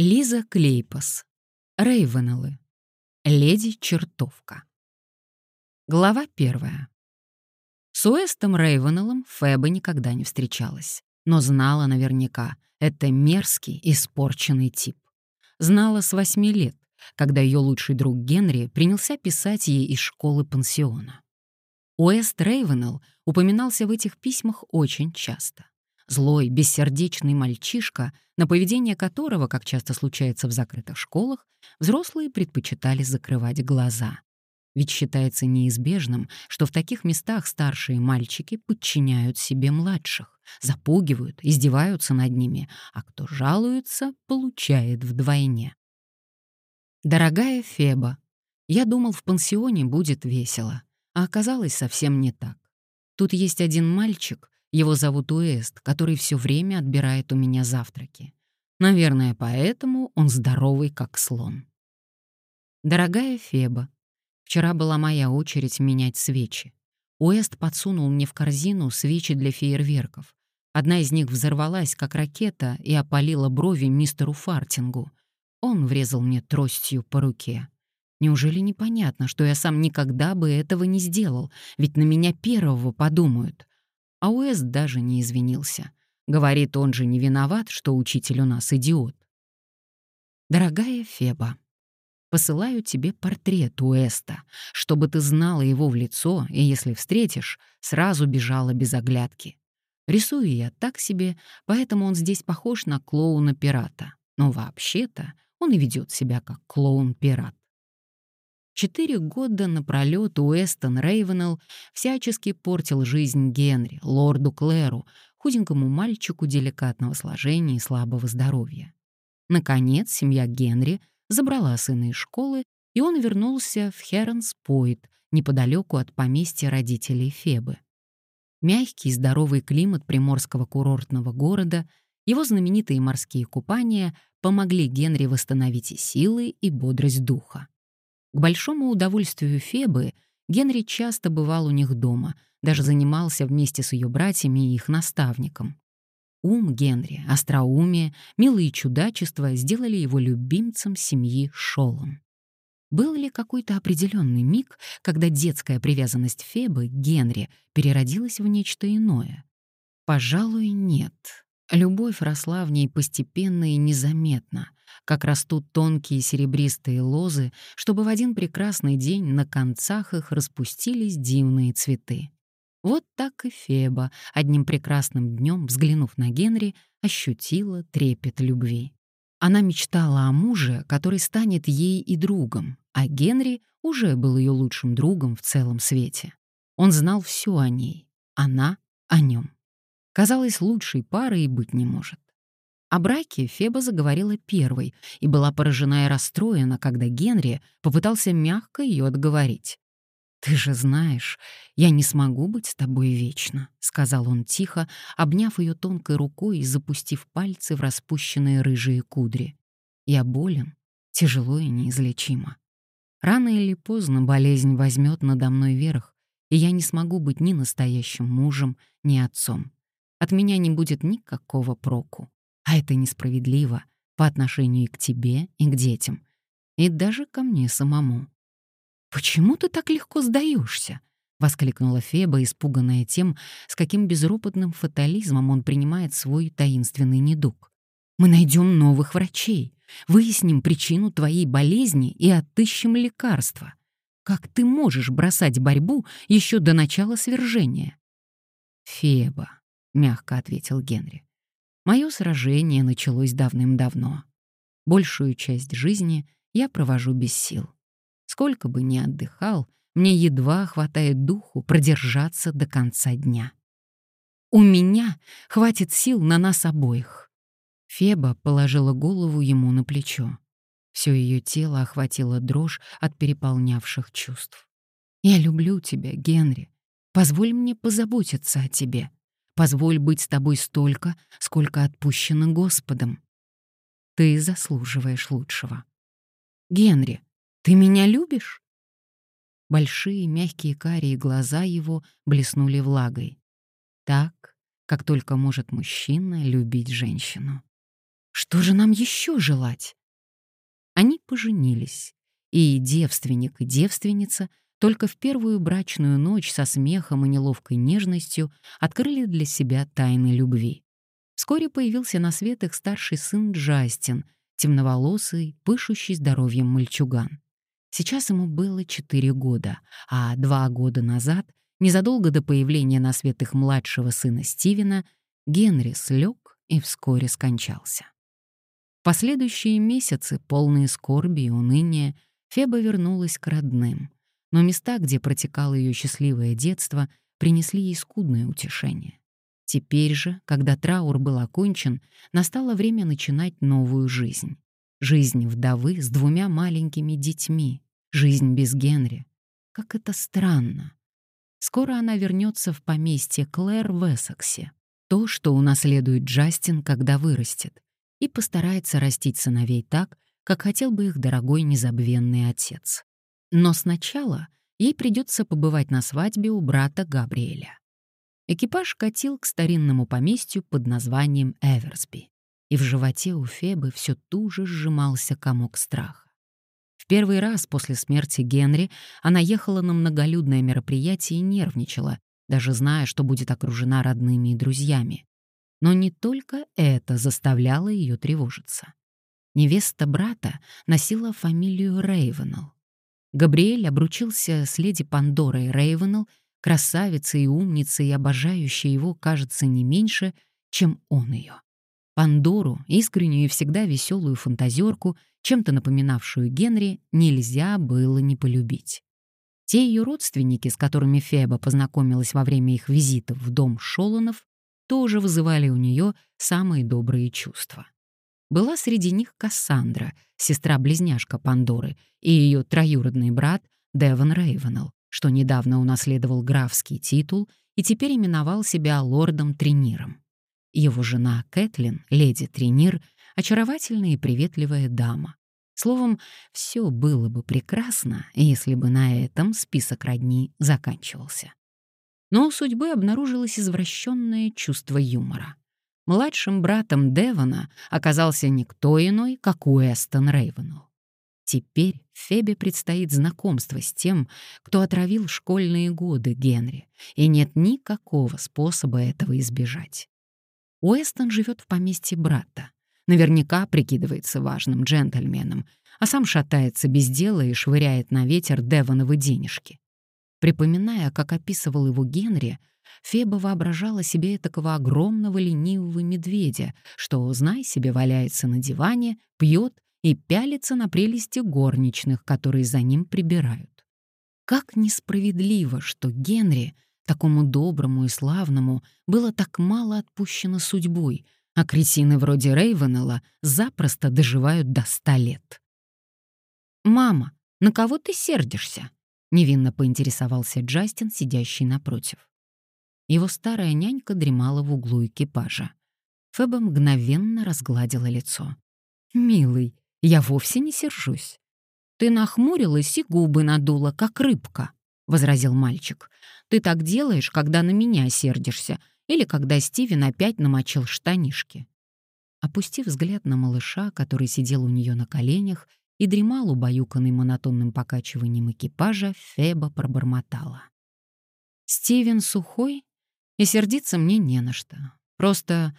Лиза Клейпас. Рейвенеллы. Леди-чертовка. Глава первая. С Уэстом Рейвенеллом Феба никогда не встречалась, но знала наверняка, это мерзкий, испорченный тип. Знала с восьми лет, когда ее лучший друг Генри принялся писать ей из школы-пансиона. Уэст Рейвенелл упоминался в этих письмах очень часто. Злой, бессердечный мальчишка, на поведение которого, как часто случается в закрытых школах, взрослые предпочитали закрывать глаза. Ведь считается неизбежным, что в таких местах старшие мальчики подчиняют себе младших, запугивают, издеваются над ними, а кто жалуется, получает вдвойне. Дорогая Феба, я думал, в пансионе будет весело, а оказалось совсем не так. Тут есть один мальчик, его зовут Уэст, который все время отбирает у меня завтраки. Наверное, поэтому он здоровый, как слон. Дорогая Феба, вчера была моя очередь менять свечи. Уэст подсунул мне в корзину свечи для фейерверков. Одна из них взорвалась, как ракета, и опалила брови мистеру Фартингу. Он врезал мне тростью по руке. Неужели непонятно, что я сам никогда бы этого не сделал, ведь на меня первого подумают? А Уэст даже не извинился. Говорит, он же не виноват, что учитель у нас идиот. Дорогая Феба, посылаю тебе портрет Уэста, чтобы ты знала его в лицо и, если встретишь, сразу бежала без оглядки. Рисую я так себе, поэтому он здесь похож на клоуна-пирата. Но вообще-то он и ведет себя как клоун-пират. Четыре года напролёт Уэстон Рейвенелл всячески портил жизнь Генри, лорду Клэру, худенькому мальчику деликатного сложения и слабого здоровья. Наконец, семья Генри забрала сына из школы, и он вернулся в Херонс-Пойт, неподалеку от поместья родителей Фебы. Мягкий здоровый климат приморского курортного города, его знаменитые морские купания помогли Генри восстановить и силы, и бодрость духа. К большому удовольствию Фебы Генри часто бывал у них дома, даже занимался вместе с ее братьями и их наставником. Ум Генри, остроумие, милые чудачества сделали его любимцем семьи Шолом. Был ли какой-то определенный миг, когда детская привязанность Фебы к Генри переродилась в нечто иное? Пожалуй, нет. Любовь росла в ней постепенно и незаметно, как растут тонкие серебристые лозы, чтобы в один прекрасный день на концах их распустились дивные цветы. Вот так и Феба, одним прекрасным днем, взглянув на Генри, ощутила трепет любви. Она мечтала о муже, который станет ей и другом, а Генри уже был ее лучшим другом в целом свете. Он знал все о ней, она — о нем. Казалось, лучшей пары и быть не может. О браке Феба заговорила первой и была поражена и расстроена, когда Генри попытался мягко ее отговорить. «Ты же знаешь, я не смогу быть с тобой вечно», — сказал он тихо, обняв ее тонкой рукой и запустив пальцы в распущенные рыжие кудри. «Я болен, тяжело и неизлечимо. Рано или поздно болезнь возьмет надо мной верх, и я не смогу быть ни настоящим мужем, ни отцом от меня не будет никакого проку. А это несправедливо по отношению к тебе и к детям, и даже ко мне самому. «Почему ты так легко сдаешься? воскликнула Феба, испуганная тем, с каким безропотным фатализмом он принимает свой таинственный недуг. «Мы найдем новых врачей, выясним причину твоей болезни и отыщем лекарства. Как ты можешь бросать борьбу еще до начала свержения?» «Феба, — мягко ответил Генри. «Мое сражение началось давным-давно. Большую часть жизни я провожу без сил. Сколько бы ни отдыхал, мне едва хватает духу продержаться до конца дня. У меня хватит сил на нас обоих». Феба положила голову ему на плечо. Все ее тело охватило дрожь от переполнявших чувств. «Я люблю тебя, Генри. Позволь мне позаботиться о тебе. Позволь быть с тобой столько, сколько отпущено Господом. Ты заслуживаешь лучшего. Генри, ты меня любишь? Большие мягкие карие глаза его блеснули влагой. Так, как только может мужчина любить женщину. Что же нам еще желать? Они поженились, и девственник и девственница только в первую брачную ночь со смехом и неловкой нежностью открыли для себя тайны любви. Вскоре появился на свет их старший сын Джастин, темноволосый, пышущий здоровьем мальчуган. Сейчас ему было четыре года, а два года назад, незадолго до появления на свет их младшего сына Стивена, Генри слег и вскоре скончался. В последующие месяцы, полные скорби и уныния, Феба вернулась к родным, но места, где протекало ее счастливое детство, принесли ей скудное утешение. Теперь же, когда траур был окончен, настало время начинать новую жизнь. Жизнь вдовы с двумя маленькими детьми. Жизнь без Генри. Как это странно. Скоро она вернется в поместье Клэр в Эссексе. То, что унаследует Джастин, когда вырастет, и постарается растить сыновей так, как хотел бы их дорогой незабвенный отец. Но сначала ей придется побывать на свадьбе у брата Габриэля. Экипаж катил к старинному поместью под названием Эверсби, и в животе у Фебы все туже сжимался комок страха. В первый раз после смерти Генри она ехала на многолюдное мероприятие и нервничала, даже зная, что будет окружена родными и друзьями. Но не только это заставляло ее тревожиться. Невеста брата носила фамилию Рейвенелл. Габриэль обручился с леди Пандорой Рейвенелл красавица и умница и обожающая его, кажется, не меньше, чем он ее. Пандору, искреннюю и всегда веселую фантазерку, чем-то напоминавшую Генри, нельзя было не полюбить. Те ее родственники, с которыми Феба познакомилась во время их визитов в дом Шолонов, тоже вызывали у нее самые добрые чувства. Была среди них Кассандра, сестра-близняшка Пандоры, и ее троюродный брат Девон Рейвенелл, что недавно унаследовал графский титул и теперь именовал себя лордом Трениром. Его жена Кэтлин, леди Тренир, очаровательная и приветливая дама. Словом, все было бы прекрасно, если бы на этом список родни заканчивался. Но у судьбы обнаружилось извращенное чувство юмора. Младшим братом Девона оказался никто иной, как Уэстон Рейвенелл. Теперь Фебе предстоит знакомство с тем, кто отравил школьные годы Генри, и нет никакого способа этого избежать. Уэстон живет в поместье брата. Наверняка прикидывается важным джентльменом, а сам шатается без дела и швыряет на ветер Девоновы денежки. Припоминая, как описывал его Генри, Феба воображала себе такого огромного ленивого медведя, что, знай себе, валяется на диване, пьет и пялится на прелести горничных, которые за ним прибирают. Как несправедливо, что Генри, такому доброму и славному, было так мало отпущено судьбой, а кретины вроде Рейвенелла запросто доживают до ста лет. «Мама, на кого ты сердишься?» — невинно поинтересовался Джастин, сидящий напротив. Его старая нянька дремала в углу экипажа. Феба мгновенно разгладила лицо. «Милый, я вовсе не сержусь. Ты нахмурилась и губы надула, как рыбка, возразил мальчик. Ты так делаешь, когда на меня сердишься или когда Стивен опять намочил штанишки. Опустив взгляд на малыша, который сидел у нее на коленях и дремал убаюканный монотонным покачиванием экипажа, Феба пробормотала. «Стивен сухой, и сердиться мне не на что. Просто,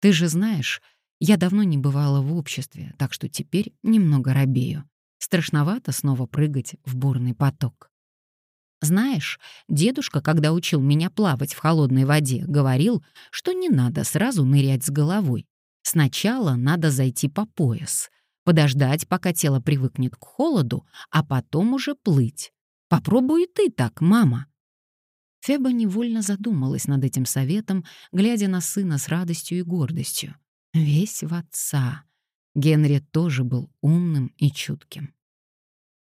ты же знаешь, я давно не бывала в обществе, так что теперь немного робею. Страшновато снова прыгать в бурный поток. Знаешь, дедушка, когда учил меня плавать в холодной воде, говорил, что не надо сразу нырять с головой. Сначала надо зайти по пояс, подождать, пока тело привыкнет к холоду, а потом уже плыть. Попробуй и ты так, мама. Феба невольно задумалась над этим советом, глядя на сына с радостью и гордостью. Весь в отца. Генри тоже был умным и чутким.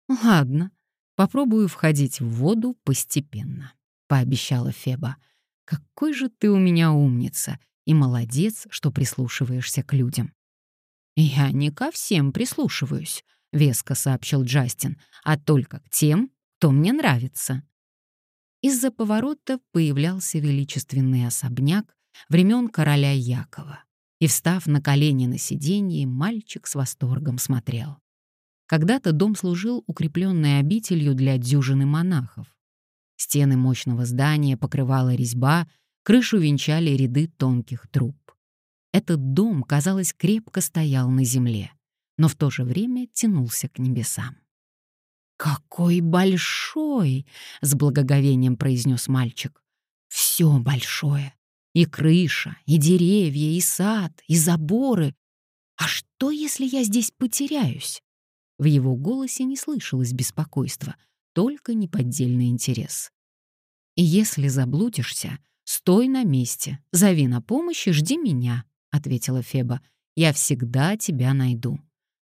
«Ладно, попробую входить в воду постепенно», — пообещала Феба. «Какой же ты у меня умница и молодец, что прислушиваешься к людям». «Я не ко всем прислушиваюсь», — веско сообщил Джастин, «а только к тем, кто мне нравится». Из-за поворота появлялся величественный особняк времен короля Якова. и, встав на колени на сиденье, мальчик с восторгом смотрел. Когда-то дом служил укрепленной обителью для дюжины монахов. Стены мощного здания покрывала резьба, крышу венчали ряды тонких труб. Этот дом, казалось, крепко стоял на земле, но в то же время тянулся к небесам. «Какой большой!» — с благоговением произнес мальчик. «Все большое. И крыша, и деревья, и сад, и заборы. А что, если я здесь потеряюсь?» В его голосе не слышалось беспокойства, только неподдельный интерес. «И если заблудишься, стой на месте, зови на помощь и жди меня», — ответила Феба. «Я всегда тебя найду.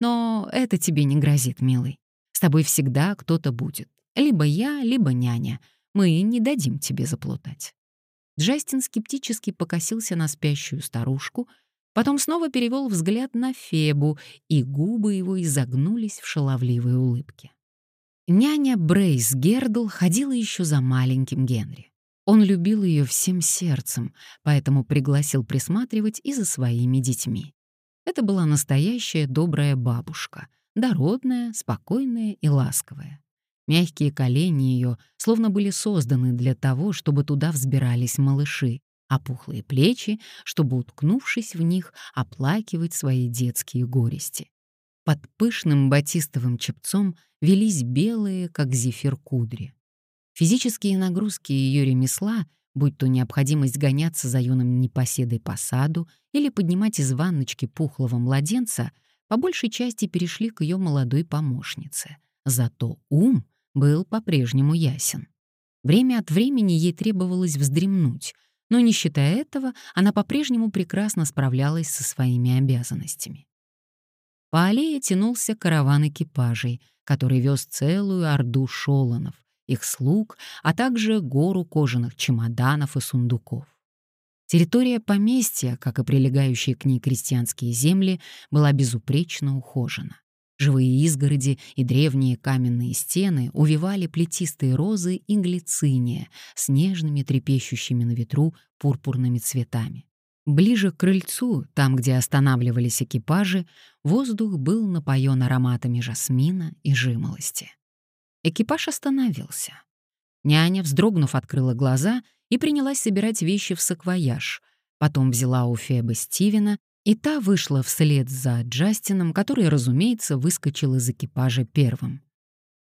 Но это тебе не грозит, милый. С тобой всегда кто-то будет. Либо я, либо няня. Мы не дадим тебе заплутать». Джастин скептически покосился на спящую старушку, потом снова перевел взгляд на Фебу, и губы его изогнулись в шаловливой улыбке. Няня Брейс Гердл ходила еще за маленьким Генри. Он любил ее всем сердцем, поэтому пригласил присматривать и за своими детьми. Это была настоящая добрая бабушка, дородная, спокойная и ласковая. Мягкие колени ее словно были созданы для того, чтобы туда взбирались малыши, а пухлые плечи, чтобы, уткнувшись в них, оплакивать свои детские горести. Под пышным батистовым чепцом велись белые, как зефир, кудри. Физические нагрузки ее ремесла, будь то необходимость гоняться за юным непоседой по саду или поднимать из ванночки пухлого младенца, по большей части перешли к ее молодой помощнице. Зато ум был по-прежнему ясен. Время от времени ей требовалось вздремнуть, но, не считая этого, она по-прежнему прекрасно справлялась со своими обязанностями. По аллее тянулся караван экипажей, который вез целую орду шолонов, их слуг, а также гору кожаных чемоданов и сундуков. Территория поместья, как и прилегающие к ней крестьянские земли, была безупречно ухожена. Живые изгороди и древние каменные стены увивали плетистые розы и глициния с нежными трепещущими на ветру пурпурными цветами. Ближе к крыльцу, там, где останавливались экипажи, воздух был напоен ароматами жасмина и жимолости. Экипаж остановился. Няня, вздрогнув, открыла глаза и принялась собирать вещи в саквояж. Потом взяла у Фебы Стивена, и та вышла вслед за Джастином, который, разумеется, выскочил из экипажа первым.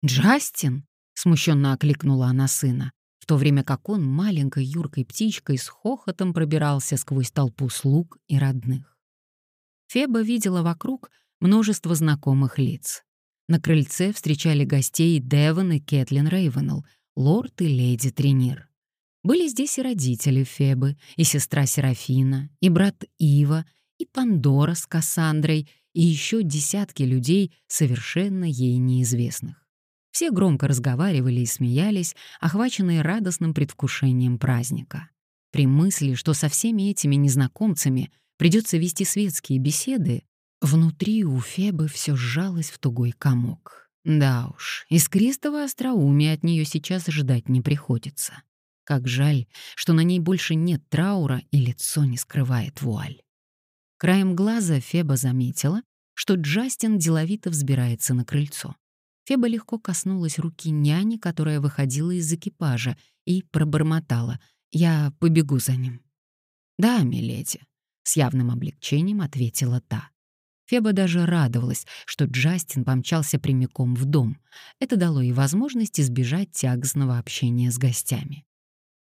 «Джастин!» — смущенно окликнула она сына, в то время как он маленькой юркой птичкой с хохотом пробирался сквозь толпу слуг и родных. Феба видела вокруг множество знакомых лиц. На крыльце встречали гостей Девон и Кэтлин Рейвенелл, лорд и леди Тренир. Были здесь и родители Фебы, и сестра Серафина, и брат Ива, и Пандора с Кассандрой, и еще десятки людей, совершенно ей неизвестных. Все громко разговаривали и смеялись, охваченные радостным предвкушением праздника. При мысли, что со всеми этими незнакомцами придется вести светские беседы, внутри у Фебы все сжалось в тугой комок. Да уж, искристого остроумия от нее сейчас ждать не приходится. Как жаль, что на ней больше нет траура и лицо не скрывает вуаль. Краем глаза Феба заметила, что Джастин деловито взбирается на крыльцо. Феба легко коснулась руки няни, которая выходила из экипажа, и пробормотала «Я побегу за ним». «Да, миледи», — с явным облегчением ответила та. Феба даже радовалась, что Джастин помчался прямиком в дом. Это дало ей возможность избежать тягостного общения с гостями.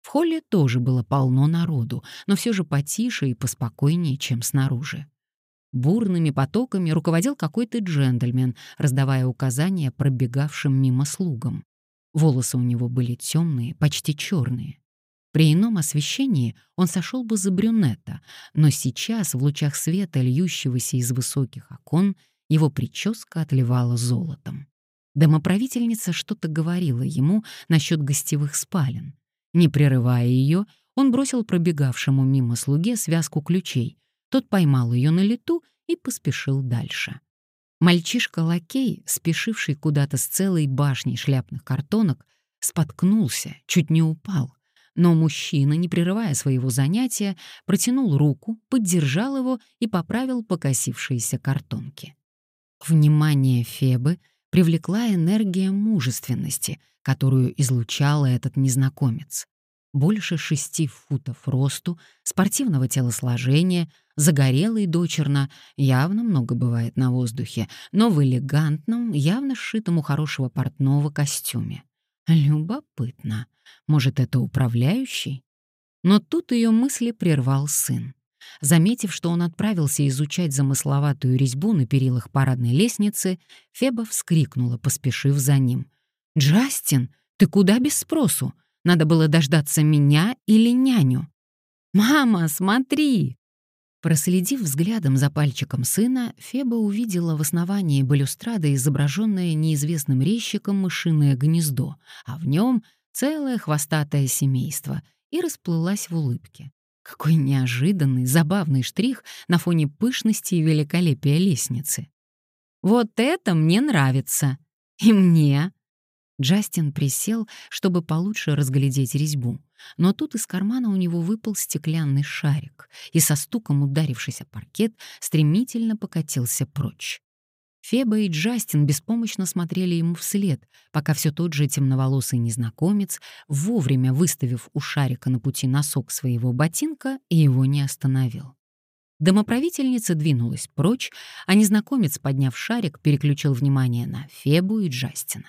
В холле тоже было полно народу, но все же потише и поспокойнее, чем снаружи. Бурными потоками руководил какой-то джентльмен, раздавая указания пробегавшим мимо слугам. Волосы у него были темные, почти черные. При ином освещении он сошел бы за брюнета, но сейчас, в лучах света, льющегося из высоких окон, его прическа отливала золотом. Домоправительница что-то говорила ему насчет гостевых спален. Не прерывая ее, он бросил пробегавшему мимо слуге связку ключей. Тот поймал ее на лету и поспешил дальше. Мальчишка-лакей, спешивший куда-то с целой башней шляпных картонок, споткнулся, чуть не упал — но мужчина, не прерывая своего занятия, протянул руку, поддержал его и поправил покосившиеся картонки. Внимание Фебы привлекла энергия мужественности, которую излучал этот незнакомец. Больше шести футов росту, спортивного телосложения, загорелый дочерно, явно много бывает на воздухе, но в элегантном, явно сшитом у хорошего портного костюме. Любопытно. Может, это управляющий? Но тут ее мысли прервал сын. Заметив, что он отправился изучать замысловатую резьбу на перилах парадной лестницы, Феба вскрикнула, поспешив за ним. «Джастин, ты куда без спросу? Надо было дождаться меня или няню». «Мама, смотри!» Проследив взглядом за пальчиком сына, Феба увидела в основании балюстрады изображенное неизвестным резчиком мышиное гнездо, а в нем целое хвостатое семейство, и расплылась в улыбке. Какой неожиданный, забавный штрих на фоне пышности и великолепия лестницы. «Вот это мне нравится! И мне!» Джастин присел, чтобы получше разглядеть резьбу, но тут из кармана у него выпал стеклянный шарик и со стуком ударившись о паркет стремительно покатился прочь. Феба и Джастин беспомощно смотрели ему вслед, пока все тот же темноволосый незнакомец, вовремя выставив у шарика на пути носок своего ботинка, его не остановил. Домоправительница двинулась прочь, а незнакомец, подняв шарик, переключил внимание на Фебу и Джастина.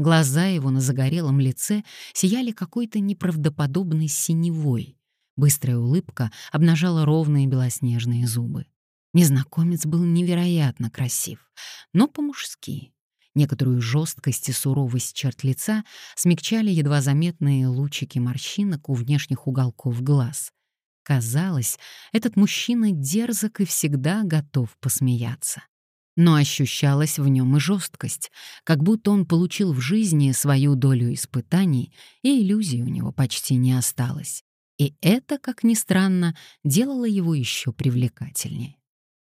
Глаза его на загорелом лице сияли какой-то неправдоподобной синевой. Быстрая улыбка обнажала ровные белоснежные зубы. Незнакомец был невероятно красив, но по-мужски. Некоторую жесткость и суровость черт лица смягчали едва заметные лучики морщинок у внешних уголков глаз. Казалось, этот мужчина дерзок и всегда готов посмеяться. Но ощущалась в нем и жесткость, как будто он получил в жизни свою долю испытаний, и иллюзий у него почти не осталось. И это, как ни странно, делало его еще привлекательнее.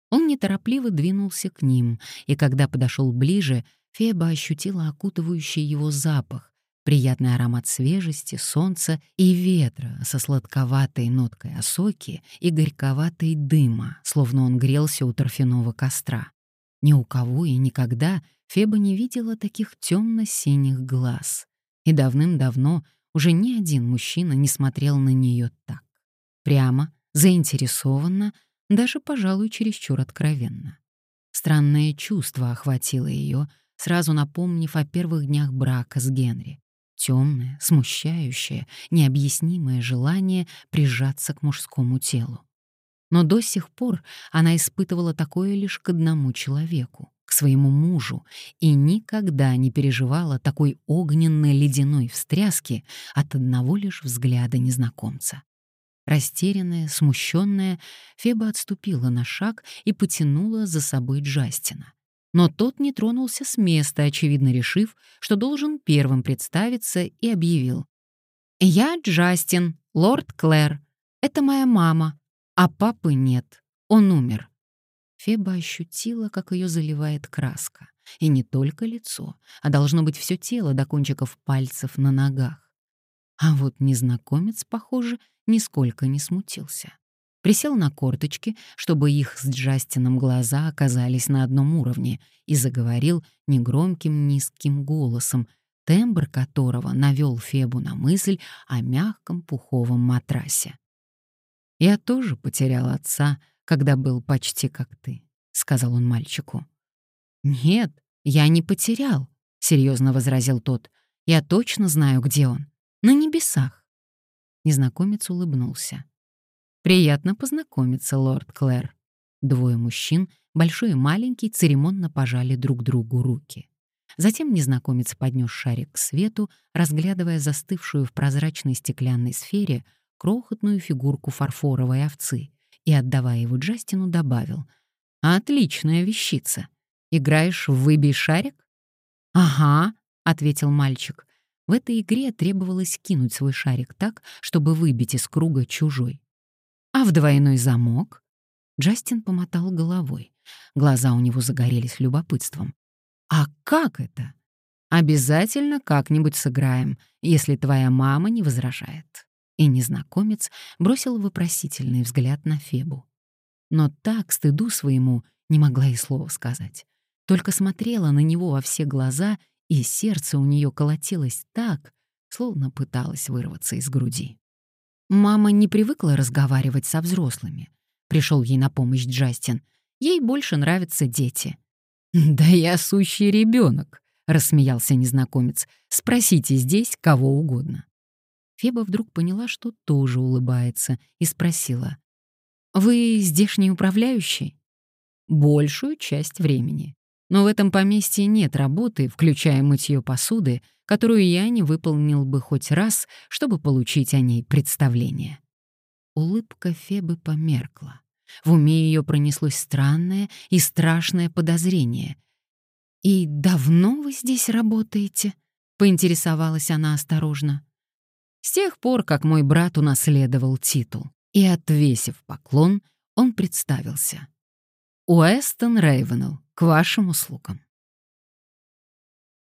Он неторопливо двинулся к ним, и когда подошел ближе, Феба ощутила окутывающий его запах, приятный аромат свежести, солнца и ветра со сладковатой ноткой осоки и горьковатой дыма, словно он грелся у торфяного костра. Ни у кого и никогда Феба не видела таких темно-синих глаз. И давным-давно уже ни один мужчина не смотрел на нее так. Прямо, заинтересованно, даже, пожалуй, чересчур откровенно. Странное чувство охватило ее, сразу напомнив о первых днях брака с Генри. Темное, смущающее, необъяснимое желание прижаться к мужскому телу. Но до сих пор она испытывала такое лишь к одному человеку, к своему мужу, и никогда не переживала такой огненной ледяной встряски от одного лишь взгляда незнакомца. Растерянная, смущенная, Феба отступила на шаг и потянула за собой Джастина. Но тот не тронулся с места, очевидно решив, что должен первым представиться, и объявил. «Я Джастин, лорд Клэр. Это моя мама, а папы нет. Он умер». Феба ощутила, как ее заливает краска. И не только лицо, а должно быть все тело до кончиков пальцев на ногах. А вот незнакомец, похоже, нисколько не смутился. Присел на корточки, чтобы их с Джастином глаза оказались на одном уровне, и заговорил негромким низким голосом, тембр которого навел Фебу на мысль о мягком пуховом матрасе. «Я тоже потерял отца, когда был почти как ты», — сказал он мальчику. «Нет, я не потерял», — серьезно возразил тот. «Я точно знаю, где он. На небесах». Незнакомец улыбнулся. «Приятно познакомиться, лорд Клэр». Двое мужчин, большой и маленький, церемонно пожали друг другу руки. Затем незнакомец поднес шарик к свету, разглядывая застывшую в прозрачной стеклянной сфере крохотную фигурку фарфоровой овцы, и, отдавая его Джастину, добавил «Отличная вещица. Играешь в «Выбей шарик»?» «Ага», — ответил мальчик. В этой игре требовалось кинуть свой шарик так, чтобы выбить из круга чужой. А в двойной замок? Джастин помотал головой. Глаза у него загорелись любопытством. А как это? Обязательно как-нибудь сыграем, если твоя мама не возражает». И незнакомец бросил вопросительный взгляд на Фебу. Но так, стыду своему, не могла и слова сказать. Только смотрела на него во все глаза, и сердце у нее колотилось так, словно пыталась вырваться из груди. Мама не привыкла разговаривать со взрослыми. Пришел ей на помощь Джастин. Ей больше нравятся дети. «Да я сущий ребенок, рассмеялся незнакомец. «Спросите здесь кого угодно». Феба вдруг поняла, что тоже улыбается, и спросила. «Вы здешний управляющий?» «Большую часть времени. Но в этом поместье нет работы, включая мытье посуды, которую я не выполнил бы хоть раз, чтобы получить о ней представление». Улыбка Фебы померкла. В уме ее пронеслось странное и страшное подозрение. «И давно вы здесь работаете?» — поинтересовалась она осторожно. «С тех пор, как мой брат унаследовал титул». И, отвесив поклон, он представился. «Уэстон Рейвенелл, к вашим услугам».